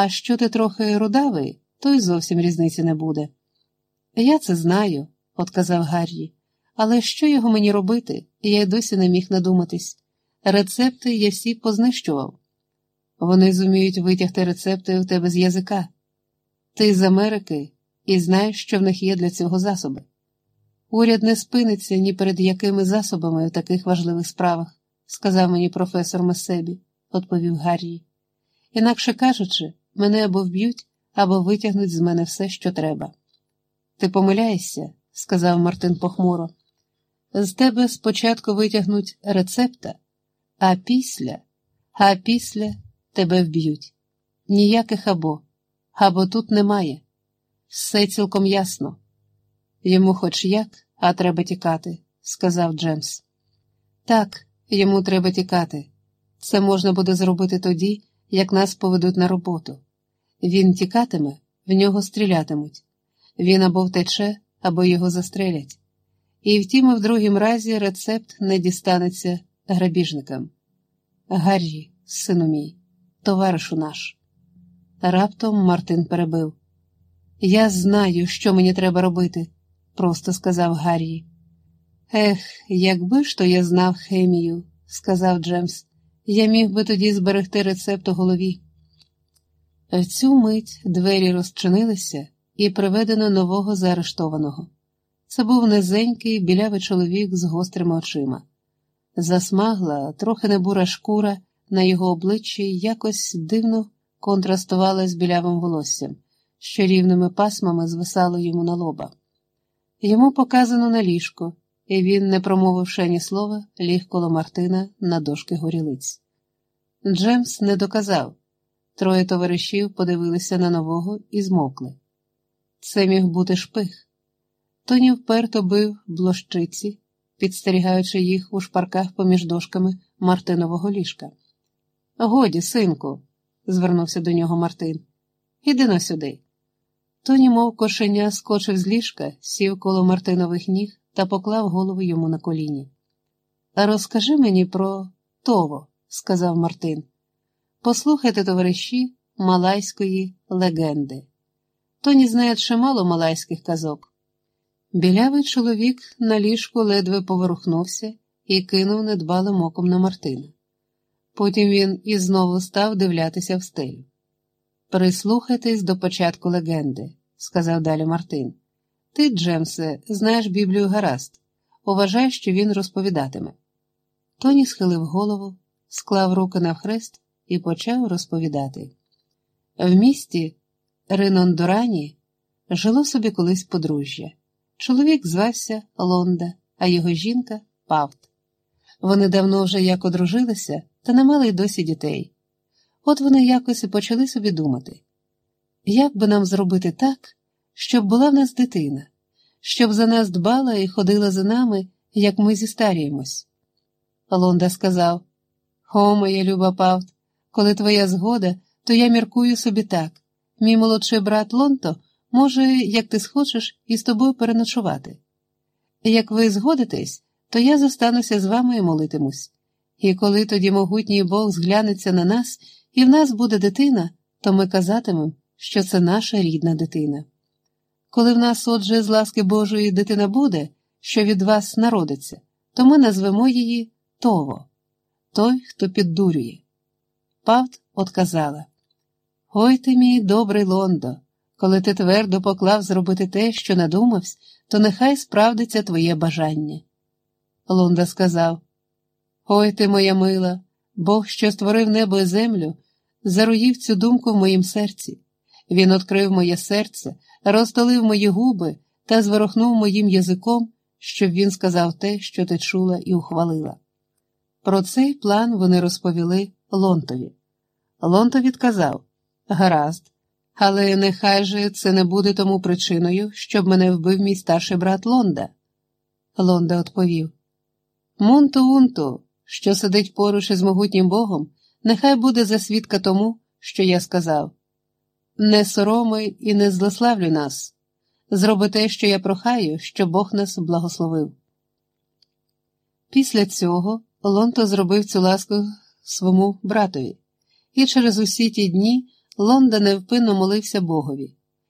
А що ти трохи рудавий, то й зовсім різниці не буде. Я це знаю, отказав Гаррі, але що його мені робити, я й досі не міг надуматись. Рецепти я всі познищував. Вони зуміють витягти рецепти у тебе з язика. Ти з Америки і знаєш, що в них є для цього засоби. Уряд не спиниться ні перед якими засобами в таких важливих справах, сказав мені професор Месебі, відповів Гаррі. Інакше кажучи, мене або вб'ють, або витягнуть з мене все, що треба. Ти помиляєшся, сказав Мартин похмуро. З тебе спочатку витягнуть рецепта, а після, а після тебе вб'ють. Ніяких або, або тут немає. Все цілком ясно. Йому хоч як, а треба тікати, сказав Джемс. Так, йому треба тікати. Це можна буде зробити тоді, як нас поведуть на роботу. Він тікатиме, в нього стрілятимуть. Він або втече, або його застрелять. І втім, в другім разі рецепт не дістанеться грабіжникам. Гаррі, сину мій, товаришу наш. Раптом Мартин перебив. Я знаю, що мені треба робити, просто сказав Гаррі. Ех, якби ж то я знав хемію, сказав Джемс, я міг би тоді зберегти рецепт у голові. В цю мить двері розчинилися і приведено нового заарештованого. Це був низенький білявий чоловік з гострими очима. Засмагла, трохи небура шкура на його обличчі якось дивно контрастувала з білявим волоссям, що рівними пасмами звисало йому на лоба. Йому показано на ліжко, і він, не промовивши ані слова, ліг коло Мартина на дошки горілиць. Джемс не доказав. Троє товаришів подивилися на нового і змовкли. Це міг бути шпих. Тоні вперто бив блощиці, підстерігаючи їх у шпарках поміж дошками Мартинового ліжка. Годі, синку, звернувся до нього Мартин. Іди на сюди. Тоні, мов кошеня, скочив з ліжка, сів коло Мартинових ніг та поклав голову йому на коліні. Розкажи мені про Тово, сказав Мартин. Послухайте, товариші, малайської легенди. Тоні знає чимало малайських казок. Білявий чоловік на ліжку ледве поворухнувся і кинув недбалим оком на Мартина. Потім він і знову став дивлятися в стелю. Прислухайтесь до початку легенди, сказав далі Мартин. Ти, Джемсе, знаєш Біблію гаразд. Уважай, що він розповідатиме. Тоні схилив голову, склав руки на хрест і почав розповідати. В місті Ринондорані жило собі колись подружжя. Чоловік звався Лонда, а його жінка Павт. Вони давно вже як одружилися, та не мали й досі дітей. От вони якось і почали собі думати, як би нам зробити так, щоб була в нас дитина, щоб за нас дбала і ходила за нами, як ми зістаріємось. Лонда сказав: О, моя люба Павт, коли твоя згода, то я міркую собі так. Мій молодший брат Лонто може, як ти схочеш, із тобою переночувати. Як ви згодитесь, то я зостануся з вами і молитимусь. І коли тоді могутній Бог зглянеться на нас, і в нас буде дитина, то ми казатимемо, що це наша рідна дитина. Коли в нас, отже, з ласки Божої дитина буде, що від вас народиться, то ми назвемо її Тово, той, хто піддурює. Павт отказала Ой ти, мій добрий Лондо, коли ти твердо поклав зробити те, що надумався, то нехай справдиться твоє бажання. Лонда сказав Ой ти, моя мила, Бог, що створив небо і землю, заруїв цю думку в моїм серці. Він відкрив моє серце, розтолив мої губи та зворохнув моїм язиком, щоб він сказав те, що ти чула і ухвалила. Про цей план вони розповіли Лонтові. Лонто відказав Гаразд, але нехай же це не буде тому причиною, щоб мене вбив мій старший брат Лонда. Лонда відповів Мунту Унту, що сидить поруч із могутнім Богом, нехай буде засвідка тому, що я сказав. Не соромий і не злославлюй нас. Зроби те, що я прохаю, щоб Бог нас благословив. Після цього Лонто зробив цю ласку своєму братові, і через усі ті дні Лонда невпинно молився Богові.